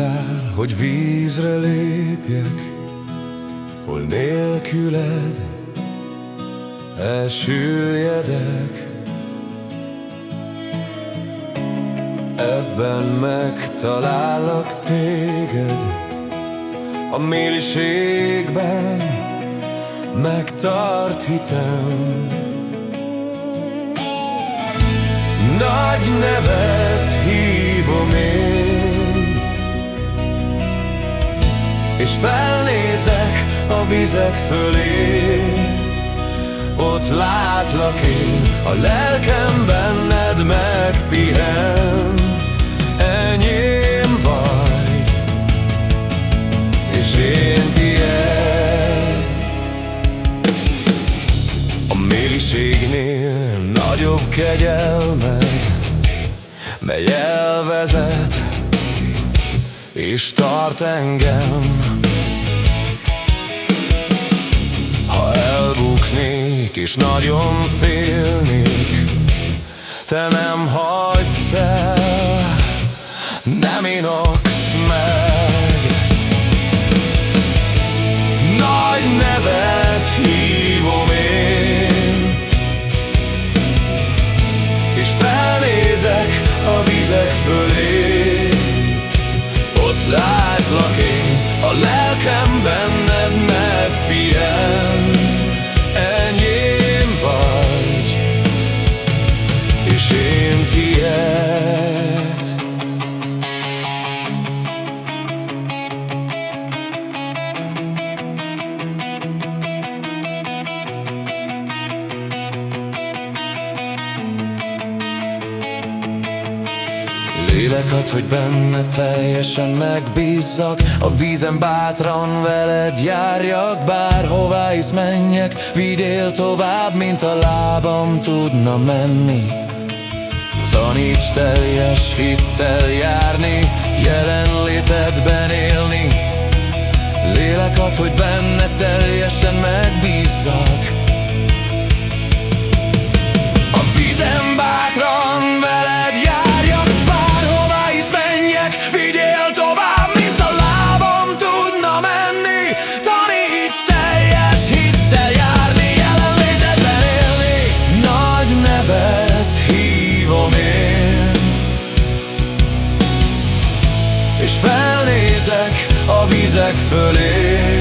mondtál, hogy vízre lépjek, hol nélküled elsüllyedek. Ebben megtalállak téged, a mélységben megtart hitem. Nagy nevet hívom én És felnézek a vizek fölé. Ott látlak én, a lelkem benned megpihen. Enyém vagy, és én tiéd. A mélységnél nagyobb kegyelmed Mely elvezet és tart engem. Ha elbuknék és nagyon félnék Te nem hagysz el, nem inoksz meg látlak én, a lelkem Lélek ad, hogy benne teljesen megbízzak. A vízen bátran veled járjak Bárhová is menjek. Vigyél tovább, mint a lábam tudna menni. Taníts teljes hittel járni Jelenlétedben élni. Lélek ad, hogy benne teljesen megbízzak a vizek fölé